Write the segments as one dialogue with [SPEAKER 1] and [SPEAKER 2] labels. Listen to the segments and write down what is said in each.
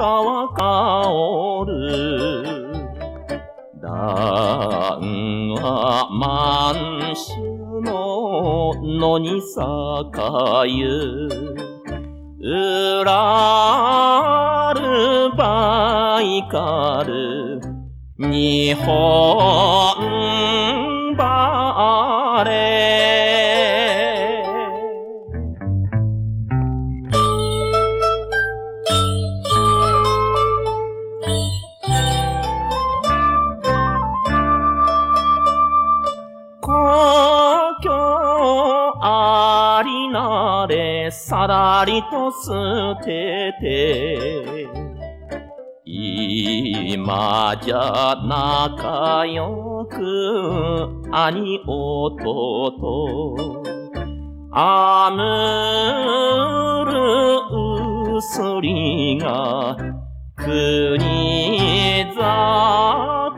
[SPEAKER 1] 川香る。段は満州の野に栄ゆうらるばいかる。日本ばれさらりと捨てて今じゃ仲良く兄弟あむるうすりが国坂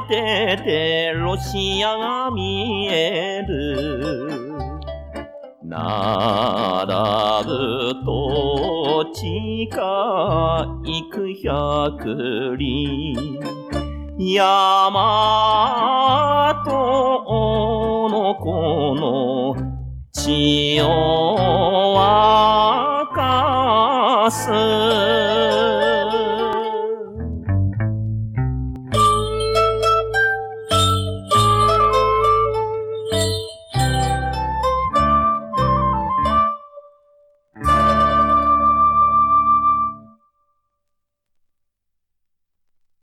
[SPEAKER 1] 隔ててロシアが見える。並ぶ土地か幾百里。山とおの子の血を沸かす。